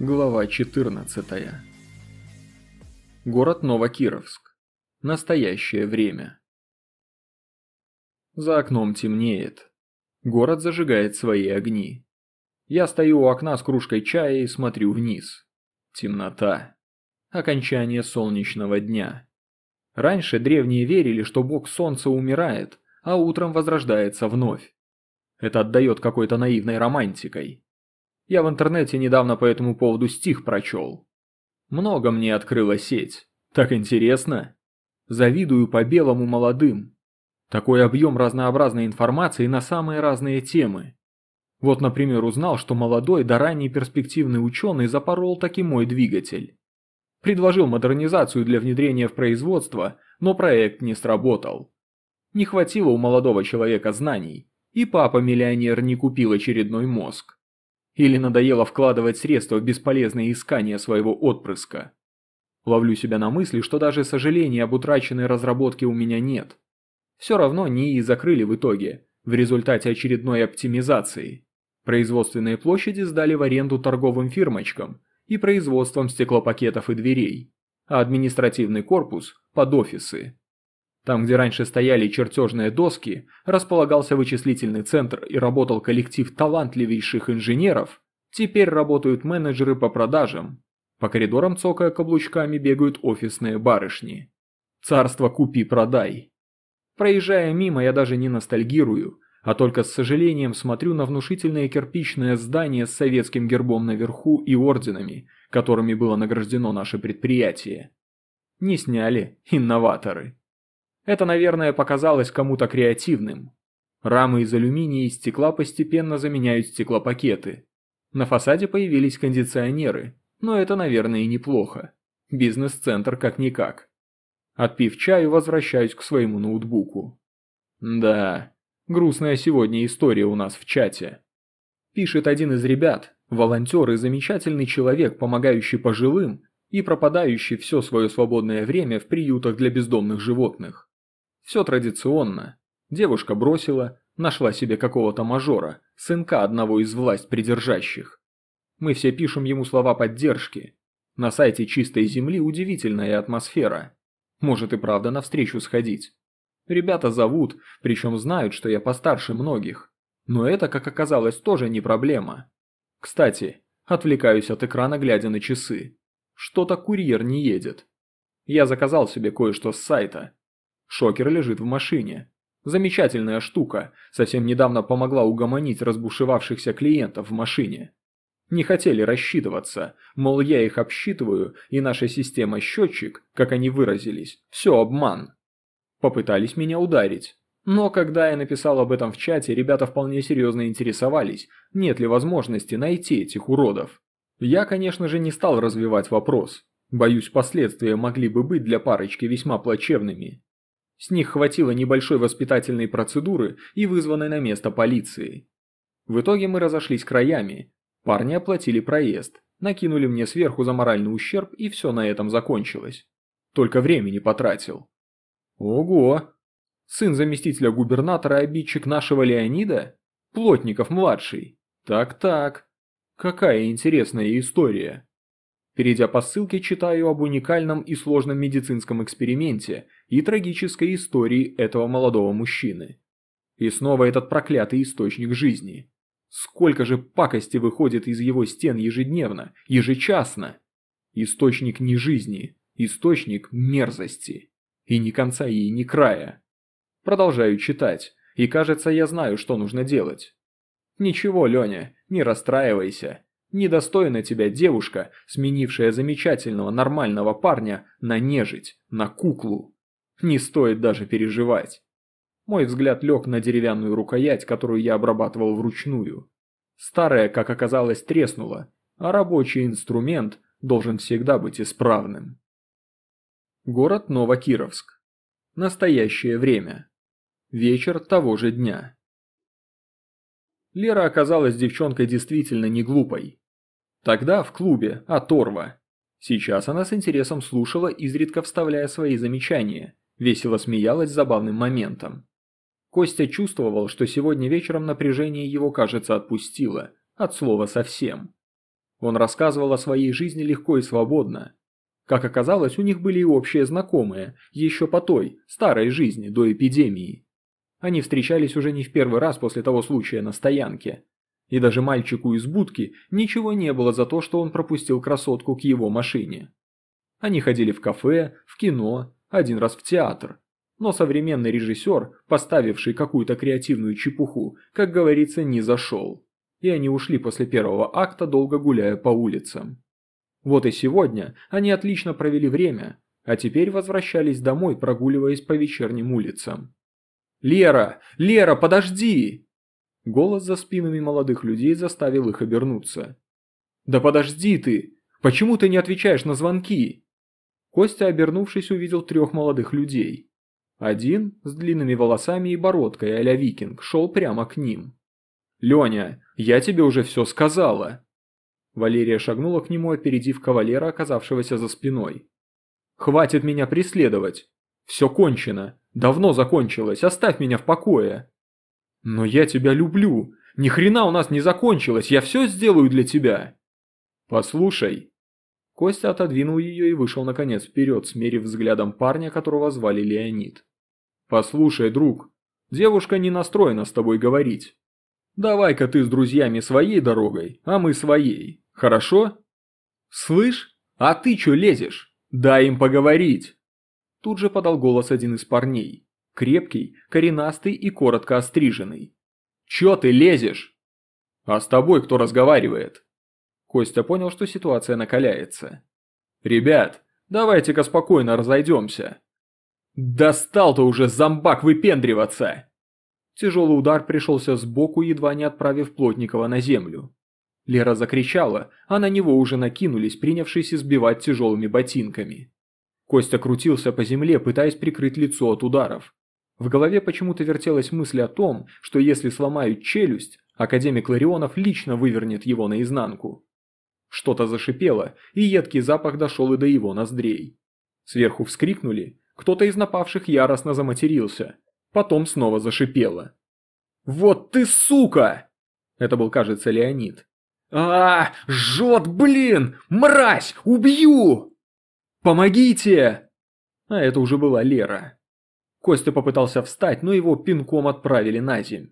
Глава 14. Город Новокировск. Настоящее время. За окном темнеет. Город зажигает свои огни. Я стою у окна с кружкой чая и смотрю вниз. Темнота. Окончание солнечного дня. Раньше древние верили, что бог солнца умирает, а утром возрождается вновь. Это отдает какой-то наивной романтикой. Я в интернете недавно по этому поводу стих прочел. Много мне открыла сеть. Так интересно. Завидую по белому молодым. Такой объем разнообразной информации на самые разные темы. Вот, например, узнал, что молодой да ранний перспективный ученый запорол таки мой двигатель. Предложил модернизацию для внедрения в производство, но проект не сработал. Не хватило у молодого человека знаний, и папа-миллионер не купил очередной мозг. Или надоело вкладывать средства в бесполезные искания своего отпрыска. Ловлю себя на мысли, что даже сожаления об утраченной разработке у меня нет. Все равно НИИ закрыли в итоге, в результате очередной оптимизации. Производственные площади сдали в аренду торговым фирмочкам и производством стеклопакетов и дверей, а административный корпус – под офисы. Там, где раньше стояли чертежные доски, располагался вычислительный центр и работал коллектив талантливейших инженеров, теперь работают менеджеры по продажам. По коридорам цокая каблучками бегают офисные барышни. Царство купи-продай. Проезжая мимо, я даже не ностальгирую, а только с сожалением смотрю на внушительное кирпичное здание с советским гербом наверху и орденами, которыми было награждено наше предприятие. Не сняли инноваторы. Это, наверное, показалось кому-то креативным. Рамы из алюминия и стекла постепенно заменяют стеклопакеты. На фасаде появились кондиционеры, но это, наверное, и неплохо. Бизнес-центр как-никак. Отпив чаю, возвращаюсь к своему ноутбуку. Да, грустная сегодня история у нас в чате. Пишет один из ребят, волонтер и замечательный человек, помогающий пожилым и пропадающий все свое свободное время в приютах для бездомных животных. Все традиционно. Девушка бросила, нашла себе какого-то мажора, сынка одного из власть придержащих. Мы все пишем ему слова поддержки. На сайте «Чистой земли» удивительная атмосфера. Может и правда навстречу сходить. Ребята зовут, причем знают, что я постарше многих. Но это, как оказалось, тоже не проблема. Кстати, отвлекаюсь от экрана, глядя на часы. Что-то курьер не едет. Я заказал себе кое-что с сайта. Шокер лежит в машине. Замечательная штука, совсем недавно помогла угомонить разбушевавшихся клиентов в машине. Не хотели рассчитываться, мол, я их обсчитываю, и наша система счетчик, как они выразились, все обман. Попытались меня ударить. Но когда я написал об этом в чате, ребята вполне серьезно интересовались, нет ли возможности найти этих уродов. Я, конечно же, не стал развивать вопрос. Боюсь, последствия могли бы быть для парочки весьма плачевными. С них хватило небольшой воспитательной процедуры и вызванной на место полиции. В итоге мы разошлись краями. Парни оплатили проезд, накинули мне сверху за моральный ущерб и все на этом закончилось. Только времени потратил. Ого! Сын заместителя губернатора обидчик нашего Леонида? Плотников-младший. Так-так. Какая интересная история. Перейдя по ссылке, читаю об уникальном и сложном медицинском эксперименте и трагической истории этого молодого мужчины. И снова этот проклятый источник жизни. Сколько же пакости выходит из его стен ежедневно, ежечасно? Источник не жизни, источник мерзости. И ни конца и ни края. Продолжаю читать, и кажется, я знаю, что нужно делать. Ничего, Леня, не расстраивайся. Недостойна тебя девушка, сменившая замечательного нормального парня на нежить, на куклу. Не стоит даже переживать. Мой взгляд лег на деревянную рукоять, которую я обрабатывал вручную. Старая, как оказалось, треснула, а рабочий инструмент должен всегда быть исправным. Город Новокировск. Настоящее время. Вечер того же дня. Лера оказалась девчонкой действительно не глупой. Тогда в клубе, оторва. Сейчас она с интересом слушала, изредка вставляя свои замечания, весело смеялась забавным моментом. Костя чувствовал, что сегодня вечером напряжение его, кажется, отпустило, от слова совсем. Он рассказывал о своей жизни легко и свободно. Как оказалось, у них были и общие знакомые, еще по той, старой жизни, до эпидемии. Они встречались уже не в первый раз после того случая на стоянке. И даже мальчику из будки ничего не было за то, что он пропустил красотку к его машине. Они ходили в кафе, в кино, один раз в театр. Но современный режиссер, поставивший какую-то креативную чепуху, как говорится, не зашел. И они ушли после первого акта, долго гуляя по улицам. Вот и сегодня они отлично провели время, а теперь возвращались домой, прогуливаясь по вечерним улицам. «Лера! Лера, подожди!» Голос за спинами молодых людей заставил их обернуться. «Да подожди ты! Почему ты не отвечаешь на звонки?» Костя, обернувшись, увидел трех молодых людей. Один, с длинными волосами и бородкой а викинг, шел прямо к ним. «Леня, я тебе уже все сказала!» Валерия шагнула к нему, опередив кавалера, оказавшегося за спиной. «Хватит меня преследовать! Все кончено! Давно закончилось! Оставь меня в покое!» «Но я тебя люблю! Ни хрена у нас не закончилось! Я все сделаю для тебя!» «Послушай!» Костя отодвинул ее и вышел наконец вперед, смерив взглядом парня, которого звали Леонид. «Послушай, друг, девушка не настроена с тобой говорить. Давай-ка ты с друзьями своей дорогой, а мы своей, хорошо?» «Слышь, а ты чё лезешь? Дай им поговорить!» Тут же подал голос один из парней. Крепкий, коренастый и коротко остриженный. «Чё ты лезешь?» «А с тобой кто разговаривает?» Костя понял, что ситуация накаляется. «Ребят, давайте-ка спокойно разойдемся». «Достал-то уже зомбак выпендриваться!» Тяжелый удар пришелся сбоку, едва не отправив Плотникова на землю. Лера закричала, а на него уже накинулись, принявшись избивать тяжелыми ботинками. Костя крутился по земле, пытаясь прикрыть лицо от ударов. В голове почему-то вертелась мысль о том, что если сломают челюсть, академик Ларионов лично вывернет его наизнанку. Что-то зашипело, и едкий запах дошел и до его ноздрей. Сверху вскрикнули, кто-то из напавших яростно заматерился, потом снова зашипело. «Вот ты сука!» Это был, кажется, Леонид. а, -а жжет, блин! Мразь! Убью!» «Помогите!» А это уже была Лера. Костя попытался встать, но его пинком отправили на земь.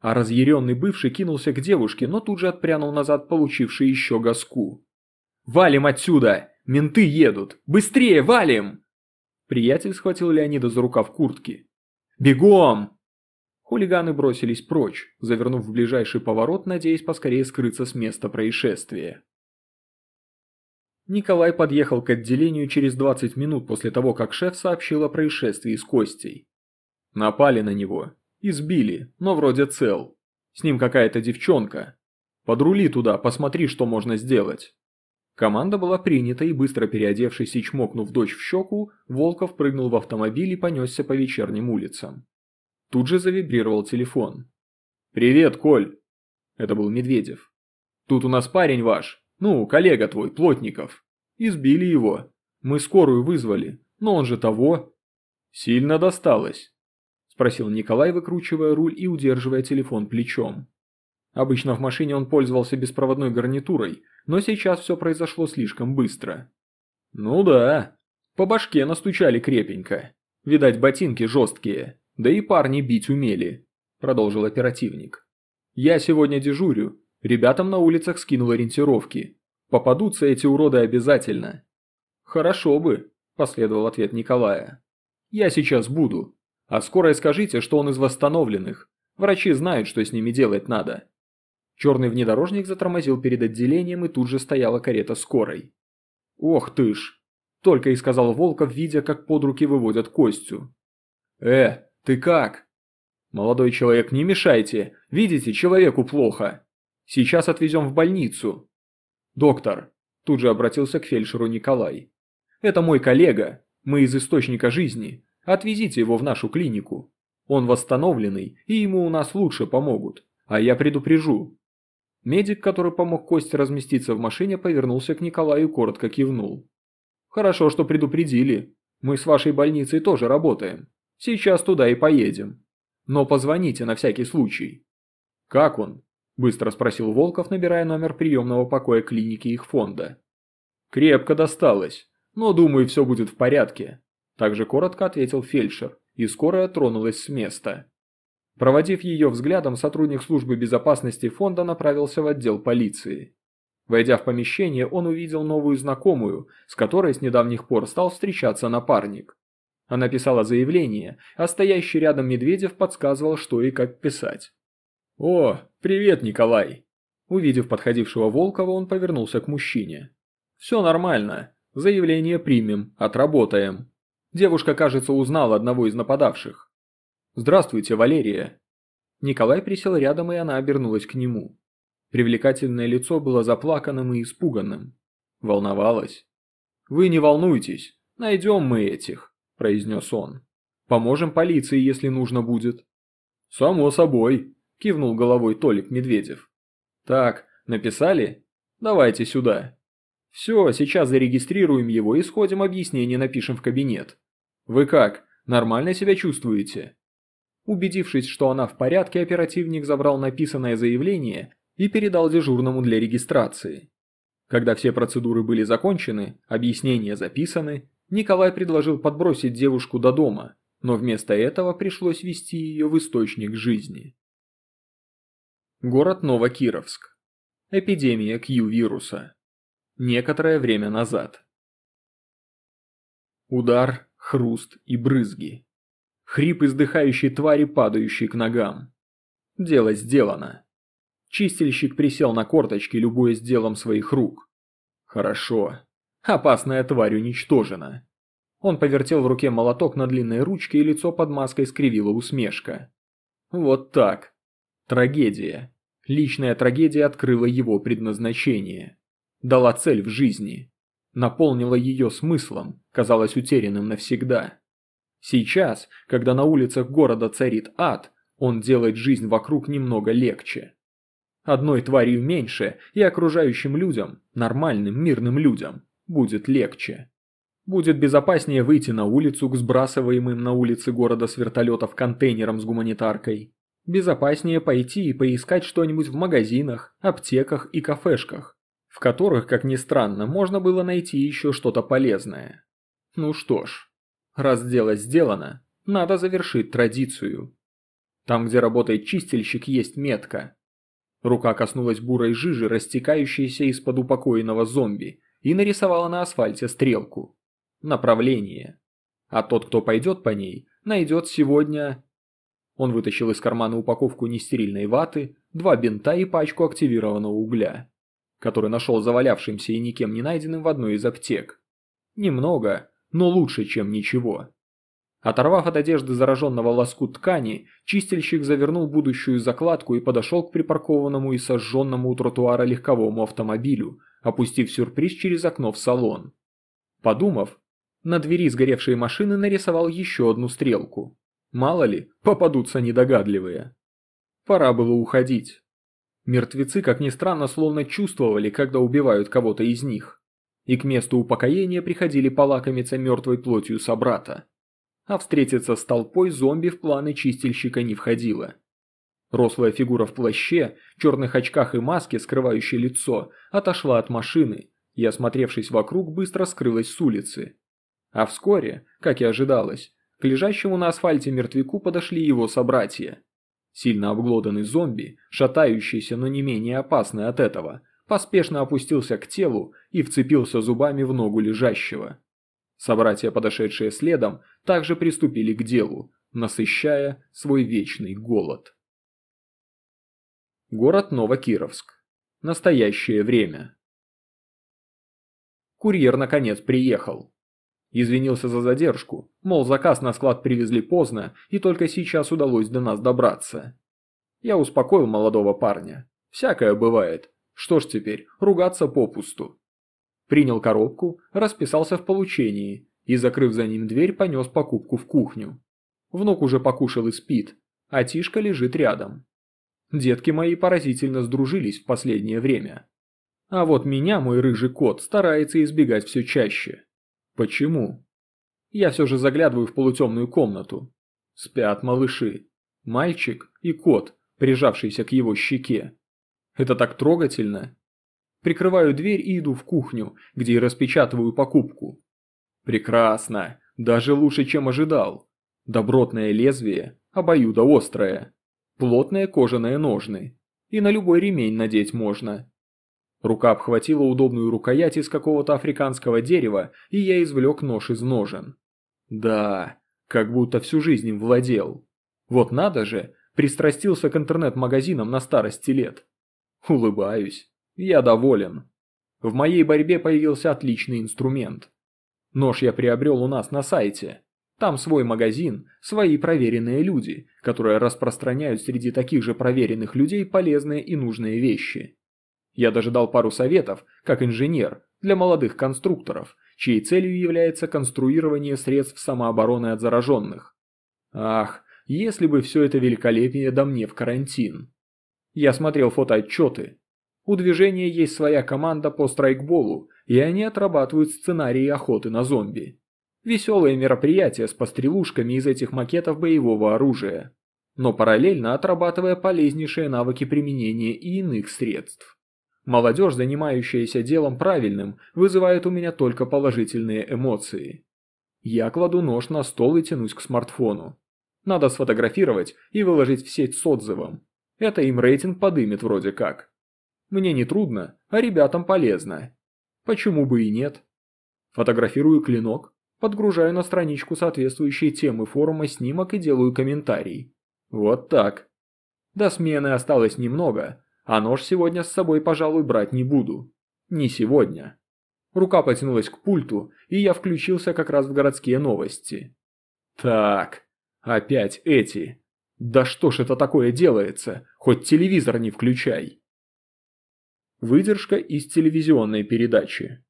А разъяренный бывший кинулся к девушке, но тут же отпрянул назад, получивший еще газку. «Валим отсюда! Менты едут! Быстрее, валим!» Приятель схватил Леонида за рукав куртки. «Бегом!» Хулиганы бросились прочь, завернув в ближайший поворот, надеясь поскорее скрыться с места происшествия. Николай подъехал к отделению через 20 минут после того, как шеф сообщил о происшествии с Костей. Напали на него. Избили, но вроде цел. С ним какая-то девчонка. Подрули туда, посмотри, что можно сделать. Команда была принята и быстро переодевшись и чмокнув дочь в щеку, Волков прыгнул в автомобиль и понесся по вечерним улицам. Тут же завибрировал телефон. «Привет, Коль!» Это был Медведев. «Тут у нас парень ваш, ну, коллега твой, Плотников. Избили его. Мы скорую вызвали, но он же того. Сильно досталось. Спросил Николай, выкручивая руль и удерживая телефон плечом. Обычно в машине он пользовался беспроводной гарнитурой, но сейчас все произошло слишком быстро. Ну да, по башке настучали крепенько. Видать, ботинки жесткие, да и парни бить умели, продолжил оперативник. Я сегодня дежурю, Ребятам на улицах скинул ориентировки. Попадутся эти уроды обязательно. Хорошо бы, последовал ответ Николая. Я сейчас буду. А скоро скажите, что он из восстановленных. Врачи знают, что с ними делать надо. Черный внедорожник затормозил перед отделением и тут же стояла карета скорой. «Ох ты ж!» – только и сказал Волков, видя, как под руки выводят Костю. «Э, ты как?» «Молодой человек, не мешайте! Видите, человеку плохо!» Сейчас отвезем в больницу. Доктор, тут же обратился к фельдшеру Николай. Это мой коллега, мы из источника жизни. Отвезите его в нашу клинику. Он восстановленный, и ему у нас лучше помогут. А я предупрежу. Медик, который помог Косте разместиться в машине, повернулся к Николаю и коротко кивнул. «Хорошо, что предупредили. Мы с вашей больницей тоже работаем. Сейчас туда и поедем. Но позвоните на всякий случай». «Как он?» – быстро спросил Волков, набирая номер приемного покоя клиники их фонда. «Крепко досталось, но, думаю, все будет в порядке», – также коротко ответил фельдшер, и скорая тронулась с места. Проводив ее взглядом, сотрудник службы безопасности фонда направился в отдел полиции. Войдя в помещение, он увидел новую знакомую, с которой с недавних пор стал встречаться напарник. Она писала заявление, а стоящий рядом Медведев подсказывал, что и как писать. «О, привет, Николай!» Увидев подходившего Волкова, он повернулся к мужчине. «Все нормально. Заявление примем, отработаем». Девушка, кажется, узнала одного из нападавших. «Здравствуйте, Валерия!» Николай присел рядом, и она обернулась к нему. Привлекательное лицо было заплаканным и испуганным. Волновалась. «Вы не волнуйтесь, найдем мы этих», – произнес он. «Поможем полиции, если нужно будет». «Само собой», – кивнул головой Толик Медведев. «Так, написали? Давайте сюда». «Все, сейчас зарегистрируем его и сходим объяснение напишем в кабинет. Вы как, нормально себя чувствуете?» Убедившись, что она в порядке, оперативник забрал написанное заявление и передал дежурному для регистрации. Когда все процедуры были закончены, объяснения записаны, Николай предложил подбросить девушку до дома, но вместо этого пришлось вести ее в источник жизни. Город Новокировск. Эпидемия Q-вируса. Некоторое время назад. Удар, хруст и брызги. Хрип издыхающей твари, падающей к ногам. Дело сделано. Чистильщик присел на корточки, любуясь делом своих рук. Хорошо. Опасная тварь уничтожена. Он повертел в руке молоток на длинной ручке, и лицо под маской скривила усмешка. Вот так. Трагедия. Личная трагедия открыла его предназначение. Дала цель в жизни. Наполнила ее смыслом, казалось утерянным навсегда. Сейчас, когда на улицах города царит ад, он делает жизнь вокруг немного легче. Одной тварью меньше, и окружающим людям, нормальным мирным людям, будет легче. Будет безопаснее выйти на улицу к сбрасываемым на улице города с вертолетов контейнерам с гуманитаркой. Безопаснее пойти и поискать что-нибудь в магазинах, аптеках и кафешках, в которых, как ни странно, можно было найти еще что-то полезное. Ну что ж, Раз дело сделано, надо завершить традицию. Там, где работает чистильщик, есть метка. Рука коснулась бурой жижи, растекающейся из-под упокоенного зомби, и нарисовала на асфальте стрелку. Направление. А тот, кто пойдет по ней, найдет сегодня... Он вытащил из кармана упаковку нестерильной ваты, два бинта и пачку активированного угля, который нашел завалявшимся и никем не найденным в одной из аптек. Немного, но лучше, чем ничего. Оторвав от одежды зараженного лоскут ткани, чистильщик завернул будущую закладку и подошел к припаркованному и сожженному у тротуара легковому автомобилю, опустив сюрприз через окно в салон. Подумав, на двери сгоревшей машины нарисовал еще одну стрелку. Мало ли, попадутся недогадливые. Пора было уходить. Мертвецы, как ни странно, словно чувствовали, когда убивают кого-то из них и к месту упокоения приходили полакомиться мертвой плотью собрата. А встретиться с толпой зомби в планы чистильщика не входило. Рослая фигура в плаще, черных очках и маске, скрывающей лицо, отошла от машины и, осмотревшись вокруг, быстро скрылась с улицы. А вскоре, как и ожидалось, лежащему на асфальте мертвяку подошли его собратья. Сильно обглоданный зомби, шатающийся, но не менее опасный от этого – поспешно опустился к телу и вцепился зубами в ногу лежащего. Собратья, подошедшие следом, также приступили к делу, насыщая свой вечный голод. Город Новокировск. Настоящее время. Курьер наконец приехал. Извинился за задержку, мол, заказ на склад привезли поздно, и только сейчас удалось до нас добраться. Я успокоил молодого парня. Всякое бывает, что ж теперь, ругаться попусту. Принял коробку, расписался в получении и, закрыв за ним дверь, понес покупку в кухню. Внук уже покушал и спит, а Тишка лежит рядом. Детки мои поразительно сдружились в последнее время. А вот меня мой рыжий кот старается избегать все чаще. Почему? Я все же заглядываю в полутемную комнату. Спят малыши. Мальчик и кот, прижавшийся к его щеке. Это так трогательно. Прикрываю дверь и иду в кухню, где и распечатываю покупку. Прекрасно. Даже лучше, чем ожидал. Добротное лезвие, обоюдоострое. Плотные кожаные ножны. И на любой ремень надеть можно. Рука обхватила удобную рукоять из какого-то африканского дерева, и я извлек нож из ножен. Да, как будто всю жизнь им владел. Вот надо же, пристрастился к интернет-магазинам на старости лет. Улыбаюсь. Я доволен. В моей борьбе появился отличный инструмент. Нож я приобрел у нас на сайте. Там свой магазин, свои проверенные люди, которые распространяют среди таких же проверенных людей полезные и нужные вещи. Я даже дал пару советов, как инженер, для молодых конструкторов, чьей целью является конструирование средств самообороны от зараженных. Ах, если бы все это великолепие до мне в карантин. Я смотрел фотоотчеты. У движения есть своя команда по страйкболу, и они отрабатывают сценарии охоты на зомби. Веселое мероприятие с пострелушками из этих макетов боевого оружия, но параллельно отрабатывая полезнейшие навыки применения и иных средств. Молодежь, занимающаяся делом правильным, вызывает у меня только положительные эмоции. Я кладу нож на стол и тянусь к смартфону. Надо сфотографировать и выложить в сеть с отзывом. Это им рейтинг подымет вроде как. Мне не трудно, а ребятам полезно. Почему бы и нет? Фотографирую клинок, подгружаю на страничку соответствующие темы форума снимок и делаю комментарий. Вот так. До смены осталось немного, а нож сегодня с собой, пожалуй, брать не буду. Не сегодня. Рука потянулась к пульту, и я включился как раз в городские новости. Так, опять эти. Да что ж это такое делается? Хоть телевизор не включай. Выдержка из телевизионной передачи.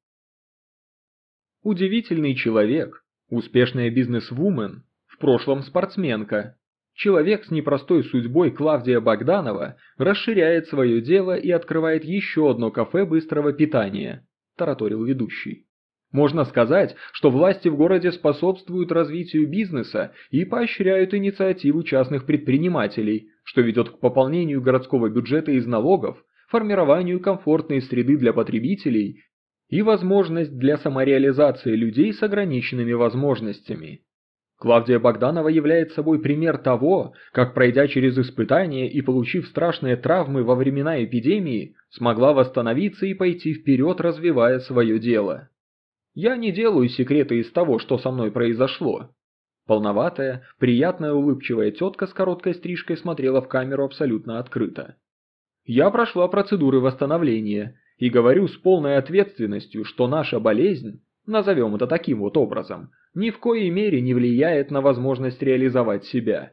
Удивительный человек, успешная бизнес-вумен, в прошлом спортсменка, Человек с непростой судьбой Клавдия Богданова расширяет свое дело и открывает еще одно кафе быстрого питания, тараторил ведущий. Можно сказать, что власти в городе способствуют развитию бизнеса и поощряют инициативу частных предпринимателей, что ведет к пополнению городского бюджета из налогов, формированию комфортной среды для потребителей и возможность для самореализации людей с ограниченными возможностями. Клавдия Богданова является собой пример того, как, пройдя через испытания и получив страшные травмы во времена эпидемии, смогла восстановиться и пойти вперед, развивая свое дело. Я не делаю секреты из того, что со мной произошло. Полноватая, приятная улыбчивая тетка с короткой стрижкой смотрела в камеру абсолютно открыто. Я прошла процедуры восстановления и говорю с полной ответственностью, что наша болезнь, назовем это таким вот образом – ни в коей мере не влияет на возможность реализовать себя.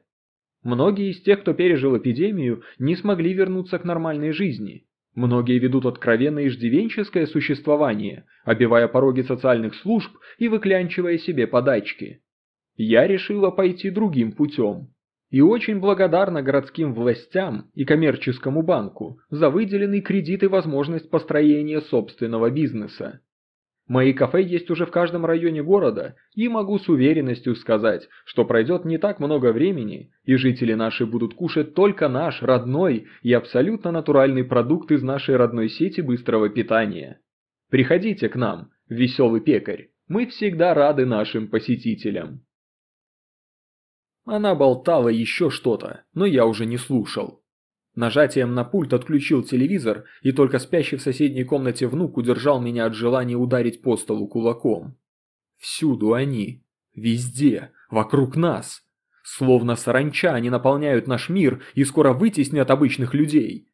Многие из тех, кто пережил эпидемию, не смогли вернуться к нормальной жизни. Многие ведут откровенно иждивенческое существование, обивая пороги социальных служб и выклянчивая себе подачки. Я решила пойти другим путем. И очень благодарна городским властям и коммерческому банку за выделенный кредит и возможность построения собственного бизнеса. Мои кафе есть уже в каждом районе города, и могу с уверенностью сказать, что пройдет не так много времени, и жители наши будут кушать только наш родной и абсолютно натуральный продукт из нашей родной сети быстрого питания. Приходите к нам, веселый пекарь, мы всегда рады нашим посетителям. Она болтала еще что-то, но я уже не слушал. Нажатием на пульт отключил телевизор, и только спящий в соседней комнате внук удержал меня от желания ударить по столу кулаком. Всюду они. Везде. Вокруг нас. Словно саранча они наполняют наш мир и скоро вытеснят обычных людей.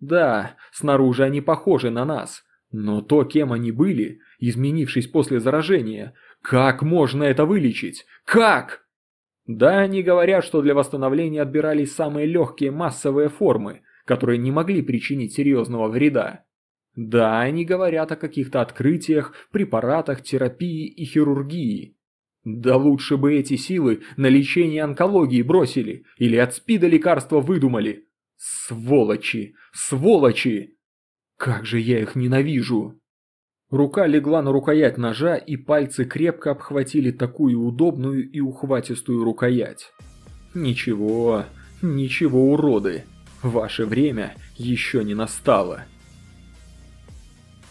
Да, снаружи они похожи на нас. Но то, кем они были, изменившись после заражения, как можно это вылечить? Как? Да, они говорят, что для восстановления отбирались самые легкие массовые формы, которые не могли причинить серьезного вреда. Да, они говорят о каких-то открытиях, препаратах, терапии и хирургии. Да лучше бы эти силы на лечение онкологии бросили или от СПИДа лекарства выдумали. Сволочи, сволочи! Как же я их ненавижу! Рука легла на рукоять ножа, и пальцы крепко обхватили такую удобную и ухватистую рукоять. Ничего, ничего, уроды. Ваше время еще не настало.